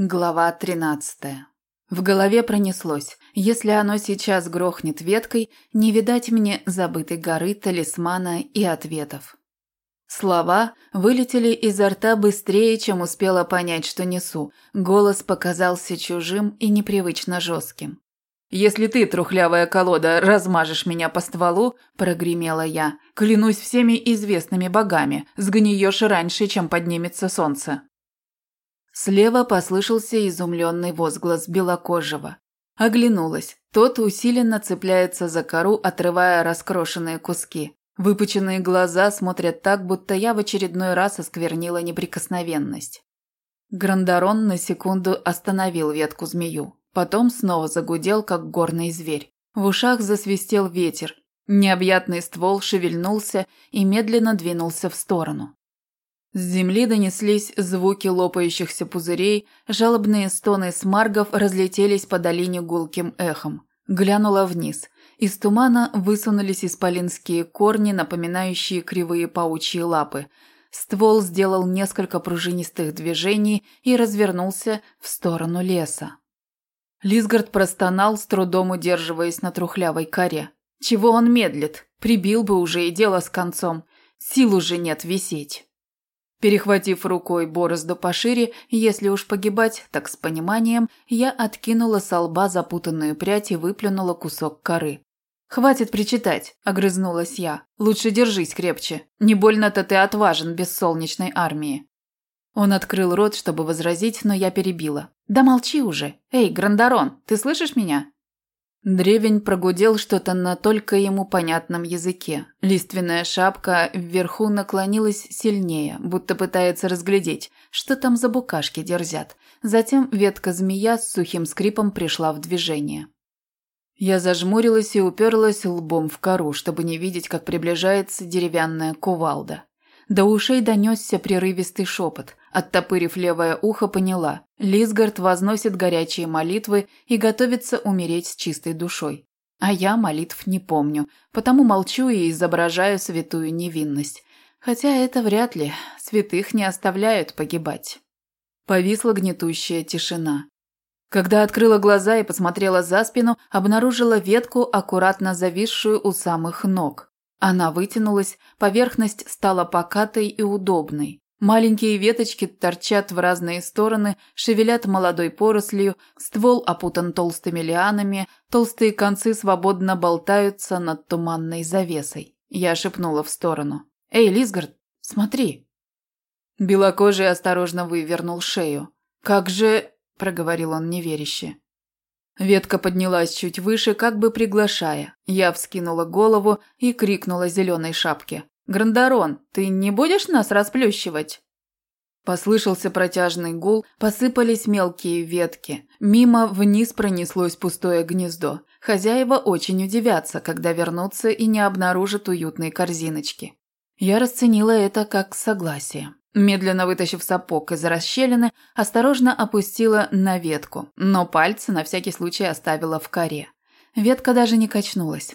Глава 13. В голове пронеслось: если оно сейчас грохнет веткой, не видать мне забытой горы, талисмана и ответов. Слова вылетели изо рта быстрее, чем успела понять, что несу. Голос показался чужим и непривычно жестким. «Если ты, трухлявая колода, размажешь меня по стволу», – прогремела я, – «клянусь всеми известными богами, сгниешь раньше, чем поднимется солнце». Слева послышался изумленный возглас белокожего. Оглянулась. Тот усиленно цепляется за кору, отрывая раскрошенные куски. Выпученные глаза смотрят так, будто я в очередной раз осквернила неприкосновенность. Грандарон на секунду остановил ветку змею. Потом снова загудел, как горный зверь. В ушах засвистел ветер. Необъятный ствол шевельнулся и медленно двинулся в сторону. С земли донеслись звуки лопающихся пузырей, жалобные стоны смаргов разлетелись по долине гулким эхом. Глянула вниз. Из тумана высунулись исполинские корни, напоминающие кривые паучьи лапы. Ствол сделал несколько пружинистых движений и развернулся в сторону леса. Лисгард простонал, с трудом удерживаясь на трухлявой коре. Чего он медлит? Прибил бы уже и дело с концом. Сил уже нет висеть. Перехватив рукой борозду пошире, если уж погибать, так с пониманием, я откинула с лба запутанную прядь и выплюнула кусок коры. «Хватит причитать», – огрызнулась я. «Лучше держись крепче. Не больно-то ты отважен без солнечной армии». Он открыл рот, чтобы возразить, но я перебила. «Да молчи уже. Эй, Грандарон, ты слышишь меня?» Древень прогудел что-то на только ему понятном языке. Лиственная шапка вверху наклонилась сильнее, будто пытается разглядеть, что там за букашки дерзят. Затем ветка-змея с сухим скрипом пришла в движение. Я зажмурилась и уперлась лбом в кору, чтобы не видеть, как приближается деревянная кувалда. До ушей донесся прерывистый шепот. Оттопырив левое ухо, поняла. Лисгард возносит горячие молитвы и готовится умереть с чистой душой. А я молитв не помню, потому молчу и изображаю святую невинность. Хотя это вряд ли. Святых не оставляют погибать. Повисла гнетущая тишина. Когда открыла глаза и посмотрела за спину, обнаружила ветку, аккуратно зависшую у самых ног. Она вытянулась, поверхность стала покатой и удобной. Маленькие веточки торчат в разные стороны, шевелят молодой порослью, ствол опутан толстыми лианами, толстые концы свободно болтаются над туманной завесой. Я шепнула в сторону. «Эй, Лисгард, смотри!» Белокожий осторожно вывернул шею. «Как же...» – проговорил он неверяще. Ветка поднялась чуть выше, как бы приглашая. Я вскинула голову и крикнула зеленой шапке. «Грандарон, ты не будешь нас расплющивать?» Послышался протяжный гул, посыпались мелкие ветки. Мимо вниз пронеслось пустое гнездо. Хозяева очень удивятся, когда вернутся и не обнаружат уютной корзиночки. Я расценила это как согласие. Медленно вытащив сапог из расщелины, осторожно опустила на ветку, но пальцы на всякий случай оставила в коре. Ветка даже не качнулась.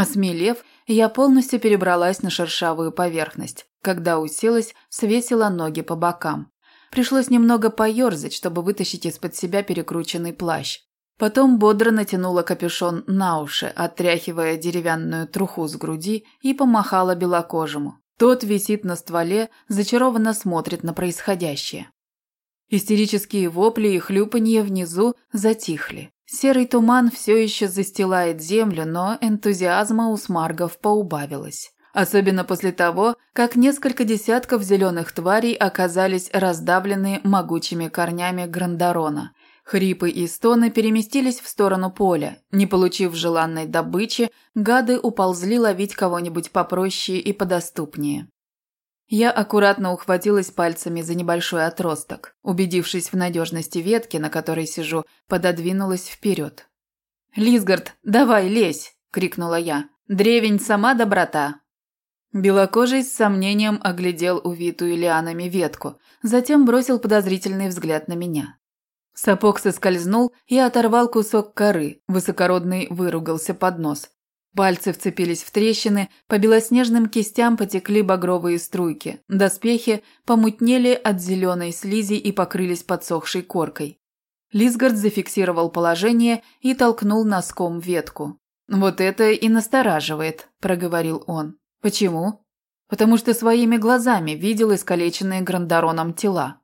Осмелев, я полностью перебралась на шершавую поверхность. Когда уселась, свесила ноги по бокам. Пришлось немного поёрзать, чтобы вытащить из-под себя перекрученный плащ. Потом бодро натянула капюшон на уши, отряхивая деревянную труху с груди и помахала белокожему. Тот висит на стволе, зачарованно смотрит на происходящее. Истерические вопли и хлюпанье внизу затихли. Серый туман все еще застилает землю, но энтузиазма у смаргов поубавилось. Особенно после того, как несколько десятков зеленых тварей оказались раздавлены могучими корнями Грандарона, Хрипы и стоны переместились в сторону поля. Не получив желанной добычи, гады уползли ловить кого-нибудь попроще и подоступнее. Я аккуратно ухватилась пальцами за небольшой отросток. Убедившись в надежности ветки, на которой сижу, пододвинулась вперед. «Лисгард, давай, лезь!» – крикнула я. «Древень сама доброта!» Белокожий с сомнением оглядел увитую лианами ветку, затем бросил подозрительный взгляд на меня. Сапог соскользнул и оторвал кусок коры. Высокородный выругался под нос. Пальцы вцепились в трещины, по белоснежным кистям потекли багровые струйки. Доспехи помутнели от зеленой слизи и покрылись подсохшей коркой. Лисгард зафиксировал положение и толкнул носком ветку. «Вот это и настораживает», – проговорил он. «Почему?» «Потому что своими глазами видел искалеченные Грандароном тела».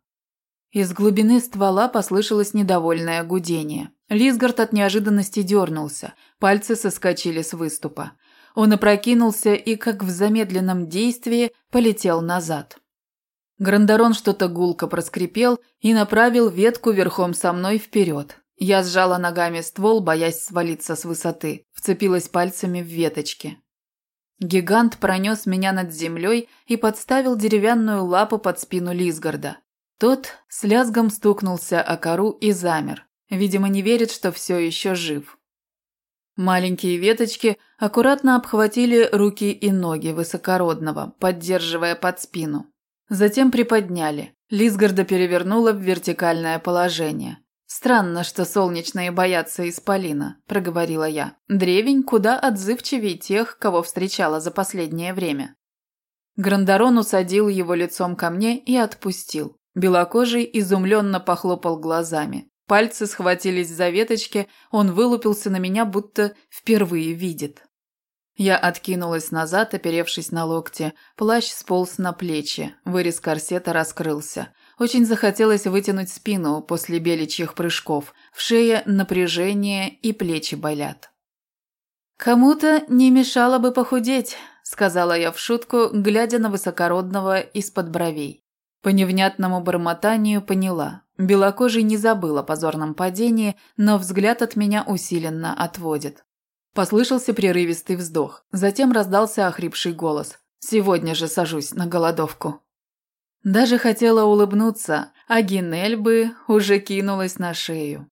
Из глубины ствола послышалось недовольное гудение. Лисгард от неожиданности дернулся, пальцы соскочили с выступа. Он опрокинулся и, как в замедленном действии, полетел назад. Грандарон что-то гулко проскрипел и направил ветку верхом со мной вперед. Я сжала ногами ствол, боясь свалиться с высоты, вцепилась пальцами в веточки. Гигант пронес меня над землей и подставил деревянную лапу под спину Лисгарда. Тот с лязгом стукнулся о кору и замер. Видимо, не верит, что все еще жив. Маленькие веточки аккуратно обхватили руки и ноги высокородного, поддерживая под спину. Затем приподняли. Лисгарда перевернула в вертикальное положение. «Странно, что солнечные боятся исполина», – проговорила я. «Древень куда отзывчивее тех, кого встречала за последнее время». Грандарон усадил его лицом ко мне и отпустил. Белокожий изумленно похлопал глазами. Пальцы схватились за веточки, он вылупился на меня, будто впервые видит. Я откинулась назад, оперевшись на локте. Плащ сполз на плечи, вырез корсета раскрылся. Очень захотелось вытянуть спину после беличьих прыжков. В шее напряжение и плечи болят. «Кому-то не мешало бы похудеть», – сказала я в шутку, глядя на высокородного из-под бровей. По невнятному бормотанию поняла. Белокожий не забыл о позорном падении, но взгляд от меня усиленно отводит. Послышался прерывистый вздох. Затем раздался охрипший голос. «Сегодня же сажусь на голодовку». Даже хотела улыбнуться, а Гинель бы уже кинулась на шею.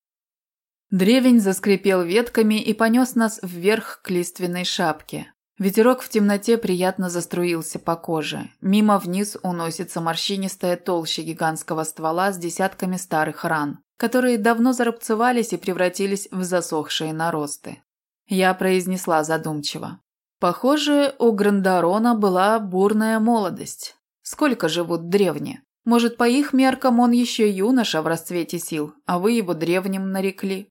Древень заскрипел ветками и понес нас вверх к лиственной шапке. Ветерок в темноте приятно заструился по коже. Мимо вниз уносится морщинистая толща гигантского ствола с десятками старых ран, которые давно зарубцевались и превратились в засохшие наросты. Я произнесла задумчиво. Похоже, у Грандарона была бурная молодость. Сколько живут древние? Может, по их меркам он еще юноша в расцвете сил, а вы его древним нарекли?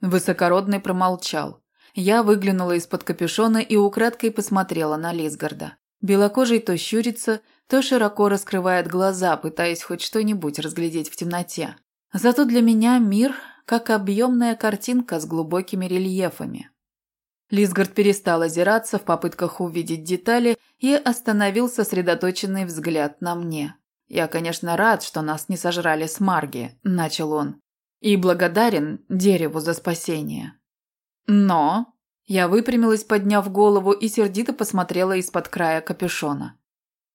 Высокородный промолчал. Я выглянула из-под капюшона и украдкой посмотрела на Лисгарда. Белокожий то щурится, то широко раскрывает глаза, пытаясь хоть что-нибудь разглядеть в темноте. Зато для меня мир как объемная картинка с глубокими рельефами. Лисгард перестал озираться в попытках увидеть детали и остановил сосредоточенный взгляд на мне. «Я, конечно, рад, что нас не сожрали с Марги», – начал он, – «и благодарен дереву за спасение. Но... Я выпрямилась, подняв голову, и сердито посмотрела из-под края капюшона.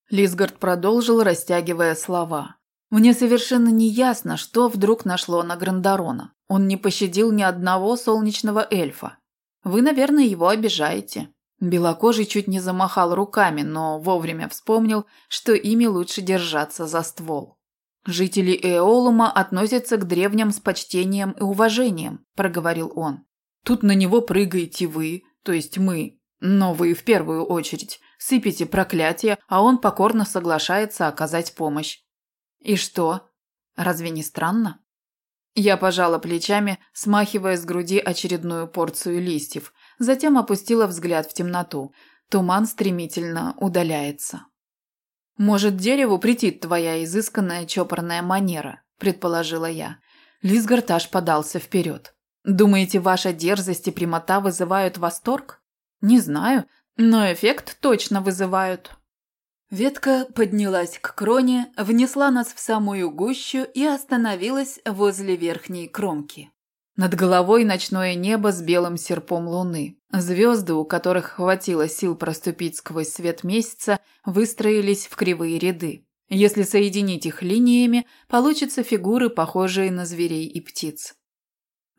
Лисгард продолжил, растягивая слова. «Мне совершенно не ясно, что вдруг нашло на Грандарона. Он не пощадил ни одного солнечного эльфа. Вы, наверное, его обижаете». Белокожий чуть не замахал руками, но вовремя вспомнил, что ими лучше держаться за ствол. «Жители Эолума относятся к древним с почтением и уважением», – проговорил он. Тут на него прыгаете вы, то есть мы, но вы в первую очередь, сыпете проклятие, а он покорно соглашается оказать помощь. И что? Разве не странно? Я пожала плечами, смахивая с груди очередную порцию листьев, затем опустила взгляд в темноту. Туман стремительно удаляется. «Может, дереву претит твоя изысканная чопорная манера», – предположила я. Лисгард аж подался вперед. Думаете, ваша дерзость и прямота вызывают восторг? Не знаю, но эффект точно вызывают. Ветка поднялась к кроне, внесла нас в самую гущу и остановилась возле верхней кромки. Над головой ночное небо с белым серпом луны. Звезды, у которых хватило сил проступить сквозь свет месяца, выстроились в кривые ряды. Если соединить их линиями, получатся фигуры, похожие на зверей и птиц.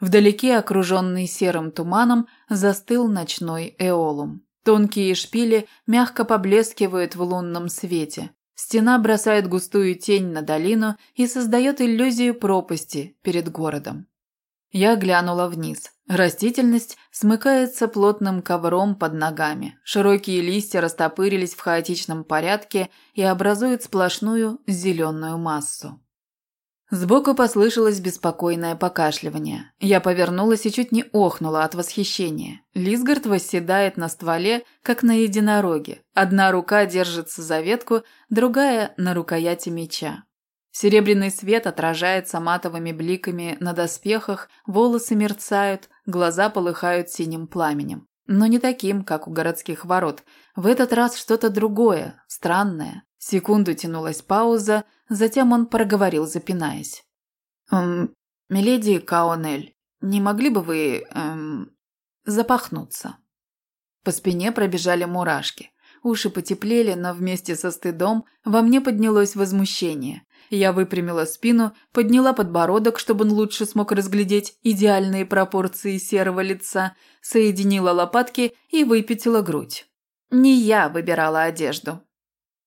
Вдалеке, окруженный серым туманом, застыл ночной эолум. Тонкие шпили мягко поблескивают в лунном свете. Стена бросает густую тень на долину и создает иллюзию пропасти перед городом. Я глянула вниз. Растительность смыкается плотным ковром под ногами. Широкие листья растопырились в хаотичном порядке и образуют сплошную зеленую массу. Сбоку послышалось беспокойное покашливание. Я повернулась и чуть не охнула от восхищения. Лисгард восседает на стволе, как на единороге. Одна рука держится за ветку, другая – на рукояти меча. Серебряный свет отражается матовыми бликами на доспехах, волосы мерцают, глаза полыхают синим пламенем. Но не таким, как у городских ворот. В этот раз что-то другое, странное. Секунду тянулась пауза, затем он проговорил, запинаясь. «Эм, миледи Каонель, не могли бы вы, эм, запахнуться?» По спине пробежали мурашки. Уши потеплели, но вместе со стыдом во мне поднялось возмущение. Я выпрямила спину, подняла подбородок, чтобы он лучше смог разглядеть идеальные пропорции серого лица, соединила лопатки и выпятила грудь. Не я выбирала одежду.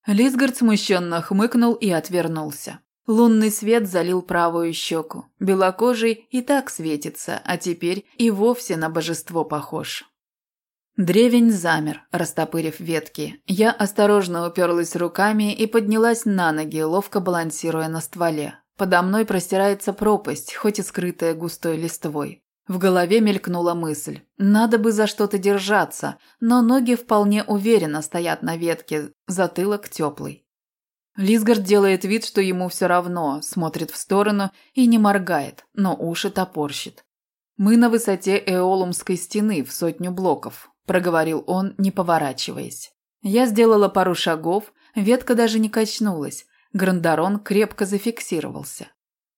Лисгард смущенно хмыкнул и отвернулся. Лунный свет залил правую щеку. Белокожий и так светится, а теперь и вовсе на божество похож. Древень замер, растопырив ветки. Я осторожно уперлась руками и поднялась на ноги, ловко балансируя на стволе. Подо мной простирается пропасть, хоть и скрытая густой листвой. В голове мелькнула мысль. Надо бы за что-то держаться, но ноги вполне уверенно стоят на ветке, затылок теплый. Лисгард делает вид, что ему все равно, смотрит в сторону и не моргает, но уши топорщит. «Мы на высоте Эолумской стены в сотню блоков», – проговорил он, не поворачиваясь. Я сделала пару шагов, ветка даже не качнулась, Грандарон крепко зафиксировался.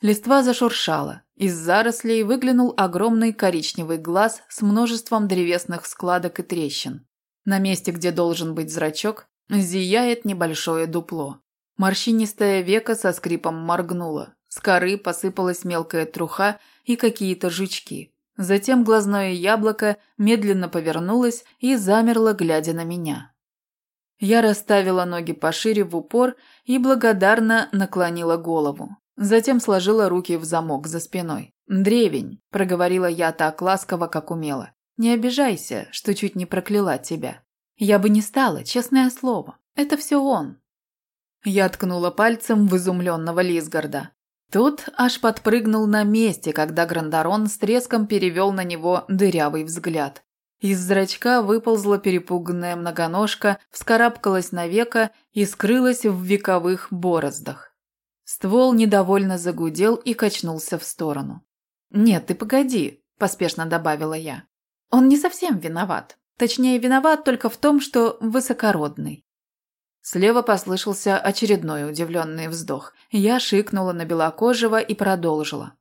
Листва зашуршала. Из зарослей выглянул огромный коричневый глаз с множеством древесных складок и трещин. На месте, где должен быть зрачок, зияет небольшое дупло. Морщинистое веко со скрипом моргнуло. С коры посыпалась мелкая труха и какие-то жучки. Затем глазное яблоко медленно повернулось и замерло, глядя на меня. Я расставила ноги пошире в упор и благодарно наклонила голову. Затем сложила руки в замок за спиной. «Древень», – проговорила я так ласково, как умела. «Не обижайся, что чуть не прокляла тебя. Я бы не стала, честное слово. Это все он». Я ткнула пальцем в изумленного Лисгарда. Тут аж подпрыгнул на месте, когда Грандарон с треском перевел на него дырявый взгляд. Из зрачка выползла перепуганная многоножка, вскарабкалась на века и скрылась в вековых бороздах. Ствол недовольно загудел и качнулся в сторону. «Нет, ты погоди», – поспешно добавила я. «Он не совсем виноват. Точнее, виноват только в том, что высокородный». Слева послышался очередной удивленный вздох. Я шикнула на белокожего и продолжила.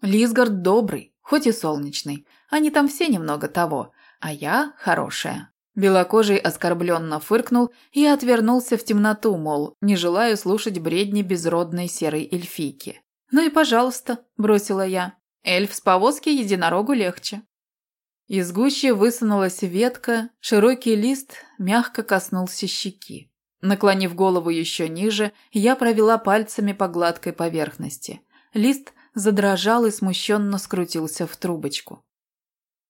«Лисгард добрый, хоть и солнечный. Они там все немного того, а я хорошая. Белокожий оскорбленно фыркнул и отвернулся в темноту, мол, не желаю слушать бредни безродной серой эльфийки. «Ну и пожалуйста», – бросила я. «Эльф с повозки единорогу легче». Из гущи высунулась ветка, широкий лист мягко коснулся щеки. Наклонив голову еще ниже, я провела пальцами по гладкой поверхности. Лист задрожал и смущенно скрутился в трубочку.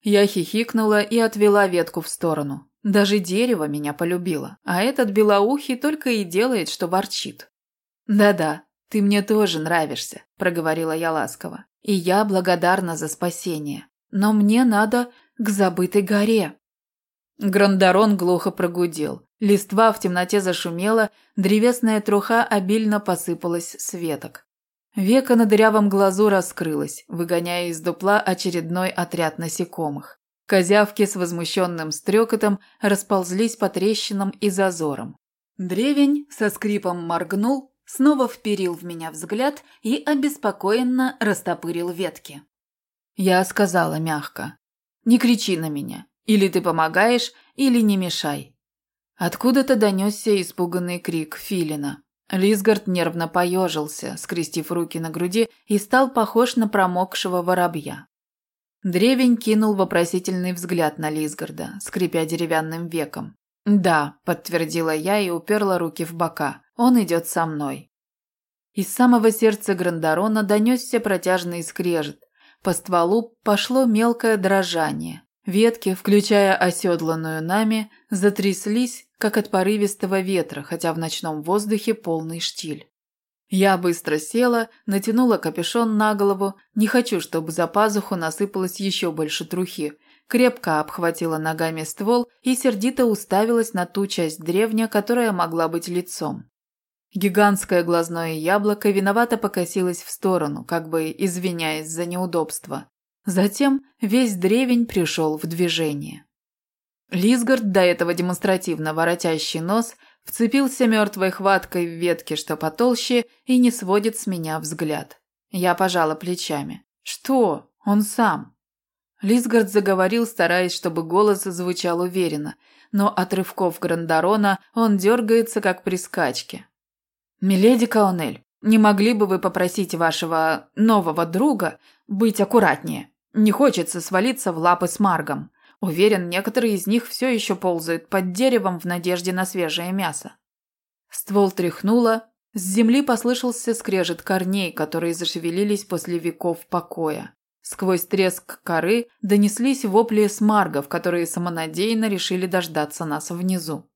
Я хихикнула и отвела ветку в сторону. Даже дерево меня полюбило, а этот белоухий только и делает, что ворчит. «Да-да, ты мне тоже нравишься», – проговорила я ласково. «И я благодарна за спасение. Но мне надо к забытой горе». Грандарон глухо прогудел. Листва в темноте зашумела, древесная труха обильно посыпалась с веток. Века на дырявом глазу раскрылась, выгоняя из дупла очередной отряд насекомых. Козявки с возмущенным стрекотом расползлись по трещинам и зазорам. Древень со скрипом моргнул, снова вперил в меня взгляд и обеспокоенно растопырил ветки. Я сказала мягко. «Не кричи на меня. Или ты помогаешь, или не мешай». Откуда-то донесся испуганный крик Филина. Лисгард нервно поежился, скрестив руки на груди, и стал похож на промокшего воробья. Древень кинул вопросительный взгляд на Лисгарда, скрипя деревянным веком. «Да», – подтвердила я и уперла руки в бока. «Он идет со мной». Из самого сердца Грандарона донесся протяжный скрежет. по стволу пошло мелкое дрожание. Ветки, включая оседланную нами, затряслись, как от порывистого ветра, хотя в ночном воздухе полный штиль. Я быстро села, натянула капюшон на голову, не хочу, чтобы за пазуху насыпалось еще больше трухи, крепко обхватила ногами ствол и сердито уставилась на ту часть древня, которая могла быть лицом. Гигантское глазное яблоко виновато покосилось в сторону, как бы извиняясь за неудобство. Затем весь древень пришел в движение. Лисгард, до этого демонстративно воротящий нос, вцепился мертвой хваткой в ветки, что потолще, и не сводит с меня взгляд. Я пожала плечами. «Что? Он сам». Лисгард заговорил, стараясь, чтобы голос звучал уверенно, но от рывков Грандарона он дергается, как при скачке. «Миледи Каонель, не могли бы вы попросить вашего нового друга быть аккуратнее? Не хочется свалиться в лапы с Маргом. Уверен, некоторые из них все еще ползают под деревом в надежде на свежее мясо». Ствол тряхнуло, с земли послышался скрежет корней, которые зашевелились после веков покоя. Сквозь треск коры донеслись вопли смаргов, которые самонадеянно решили дождаться нас внизу.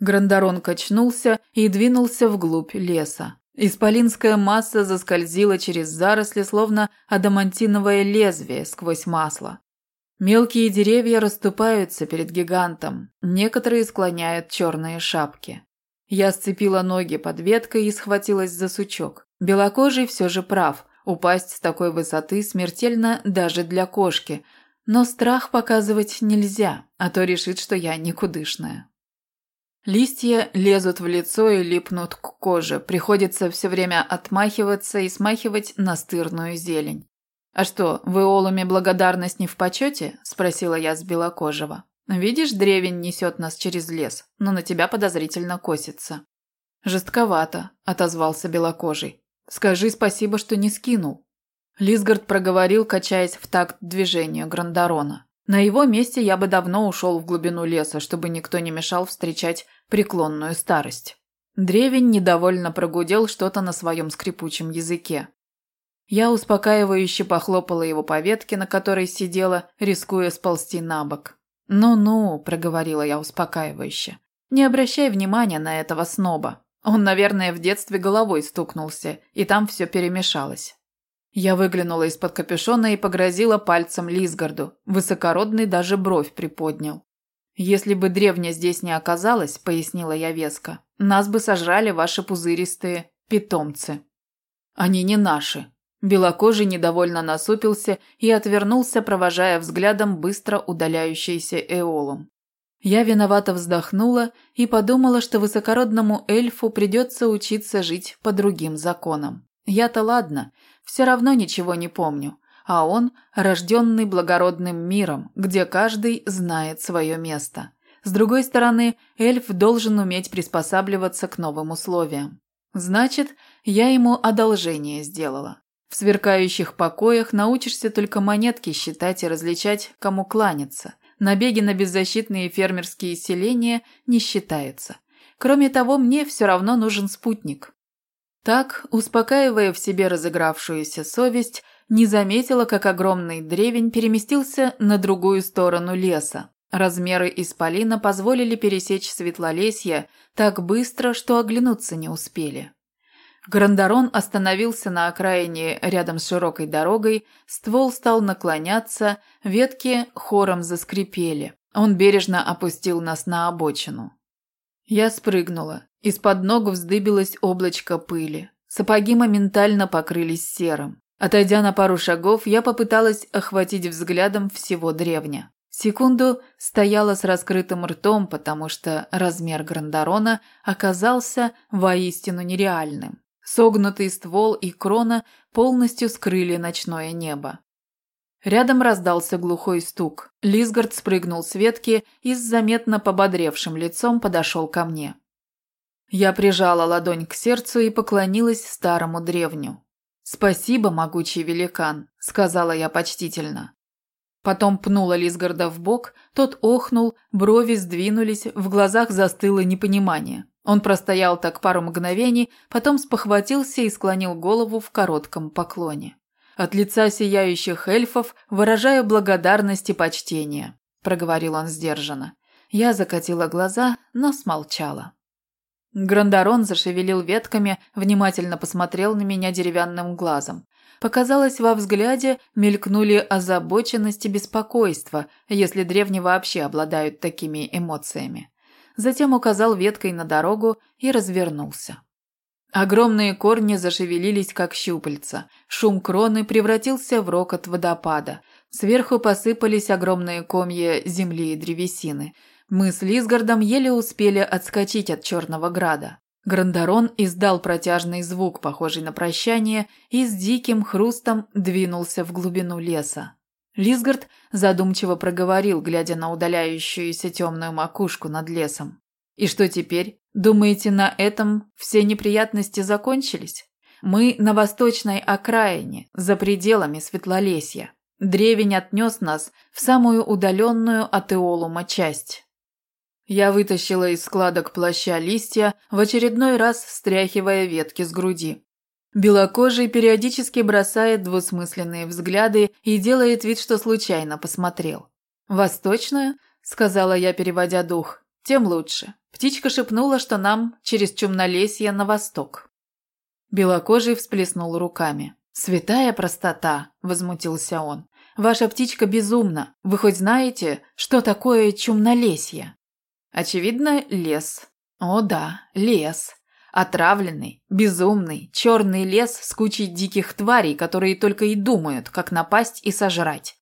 Грандарон качнулся и двинулся вглубь леса. Исполинская масса заскользила через заросли, словно адамантиновое лезвие сквозь масло. Мелкие деревья расступаются перед гигантом, некоторые склоняют черные шапки. Я сцепила ноги под веткой и схватилась за сучок. Белокожий все же прав, упасть с такой высоты смертельно даже для кошки, но страх показывать нельзя, а то решит, что я никудышная. Листья лезут в лицо и липнут к коже. Приходится все время отмахиваться и смахивать настырную зелень. «А что, в Иолуме благодарность не в почете?» – спросила я с белокожего. «Видишь, древень несет нас через лес, но на тебя подозрительно косится». «Жестковато», – отозвался белокожий. «Скажи спасибо, что не скинул». Лисгард проговорил, качаясь в такт движению Грандарона. На его месте я бы давно ушел в глубину леса, чтобы никто не мешал встречать преклонную старость. Древень недовольно прогудел что-то на своем скрипучем языке. Я успокаивающе похлопала его по ветке, на которой сидела, рискуя сползти на бок. «Ну-ну», – проговорила я успокаивающе. «Не обращай внимания на этого сноба. Он, наверное, в детстве головой стукнулся, и там все перемешалось». Я выглянула из-под капюшона и погрозила пальцем Лисгарду. Высокородный даже бровь приподнял. «Если бы древня здесь не оказалась, — пояснила я веско, — нас бы сожрали ваши пузыристые питомцы». «Они не наши». Белокожий недовольно насупился и отвернулся, провожая взглядом быстро удаляющийся Эолум. Я виновато вздохнула и подумала, что высокородному эльфу придется учиться жить по другим законам. Я-то ладно, все равно ничего не помню, а он рожденный благородным миром, где каждый знает свое место. С другой стороны, эльф должен уметь приспосабливаться к новым условиям. Значит, я ему одолжение сделала. В сверкающих покоях научишься только монетки считать и различать, кому кланяться. Набеги на беззащитные фермерские селения не считаются. Кроме того, мне все равно нужен спутник. Так, успокаивая в себе разыгравшуюся совесть, не заметила, как огромный древень переместился на другую сторону леса. Размеры исполина позволили пересечь светлолесье так быстро, что оглянуться не успели. Грандарон остановился на окраине рядом с широкой дорогой, ствол стал наклоняться, ветки хором заскрипели. Он бережно опустил нас на обочину. Я спрыгнула. Из-под ног вздыбилось облачко пыли. Сапоги моментально покрылись серым. Отойдя на пару шагов, я попыталась охватить взглядом всего древня. Секунду стояла с раскрытым ртом, потому что размер Грандарона оказался воистину нереальным. Согнутый ствол и крона полностью скрыли ночное небо. Рядом раздался глухой стук. Лисгард спрыгнул с ветки и с заметно пободревшим лицом подошел ко мне. Я прижала ладонь к сердцу и поклонилась старому древню. «Спасибо, могучий великан», — сказала я почтительно. Потом пнула Лисгарда в бок, тот охнул, брови сдвинулись, в глазах застыло непонимание. Он простоял так пару мгновений, потом спохватился и склонил голову в коротком поклоне. От лица сияющих эльфов выражаю благодарность и почтение, проговорил он сдержанно. Я закатила глаза, но смолчала. Грандарон зашевелил ветками, внимательно посмотрел на меня деревянным глазом. Показалось, во взгляде мелькнули озабоченность и беспокойство, если древние вообще обладают такими эмоциями. Затем указал веткой на дорогу и развернулся. Огромные корни зашевелились, как щупальца. Шум кроны превратился в рокот водопада. Сверху посыпались огромные комья земли и древесины. Мы с Лисгардом еле успели отскочить от Черного Града. Грандарон издал протяжный звук, похожий на прощание, и с диким хрустом двинулся в глубину леса. Лисгард задумчиво проговорил, глядя на удаляющуюся темную макушку над лесом. «И что теперь? Думаете, на этом все неприятности закончились? Мы на восточной окраине, за пределами Светлолесья. Древень отнес нас в самую удаленную от Иолума часть. Я вытащила из складок плаща листья, в очередной раз стряхивая ветки с груди. Белокожий периодически бросает двусмысленные взгляды и делает вид, что случайно посмотрел. «Восточную?» – сказала я, переводя дух. «Тем лучше. Птичка шепнула, что нам через чумнолесье на восток. Белокожий всплеснул руками. «Святая простота!» – возмутился он. «Ваша птичка безумна. Вы хоть знаете, что такое чумнолесье?» «Очевидно, лес». «О да, лес. Отравленный, безумный, черный лес с кучей диких тварей, которые только и думают, как напасть и сожрать.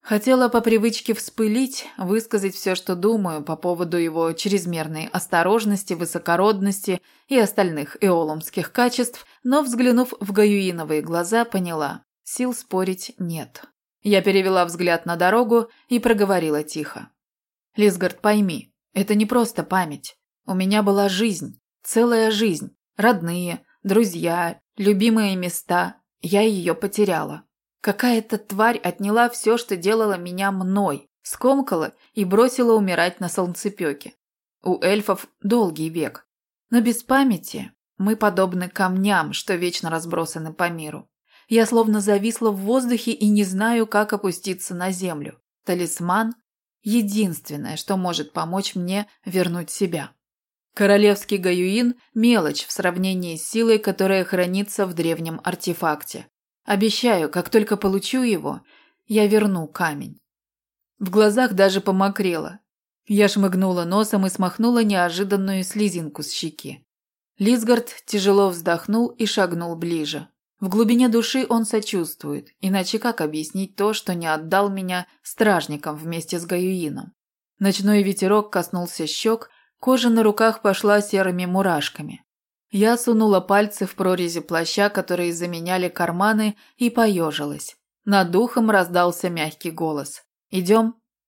Хотела по привычке вспылить, высказать все, что думаю по поводу его чрезмерной осторожности, высокородности и остальных эоломских качеств, но, взглянув в гаюиновые глаза, поняла – сил спорить нет. Я перевела взгляд на дорогу и проговорила тихо. «Лисгард, пойми, это не просто память. У меня была жизнь, целая жизнь, родные, друзья, любимые места. Я ее потеряла. Какая-то тварь отняла все, что делала меня мной, скомкала и бросила умирать на солнцепёке. У эльфов долгий век. Но без памяти мы подобны камням, что вечно разбросаны по миру. Я словно зависла в воздухе и не знаю, как опуститься на землю. Талисман – единственное, что может помочь мне вернуть себя. Королевский гаюин – мелочь в сравнении с силой, которая хранится в древнем артефакте. Обещаю, как только получу его, я верну камень. В глазах даже помокрело. Я шмыгнула носом и смахнула неожиданную слезинку с щеки. Лисгард тяжело вздохнул и шагнул ближе. В глубине души он сочувствует, иначе как объяснить то, что не отдал меня стражникам вместе с Гаюином? Ночной ветерок коснулся щек, кожа на руках пошла серыми мурашками. Я сунула пальцы в прорези плаща, которые заменяли карманы, и поежилась. Над духом раздался мягкий голос. «Идем?»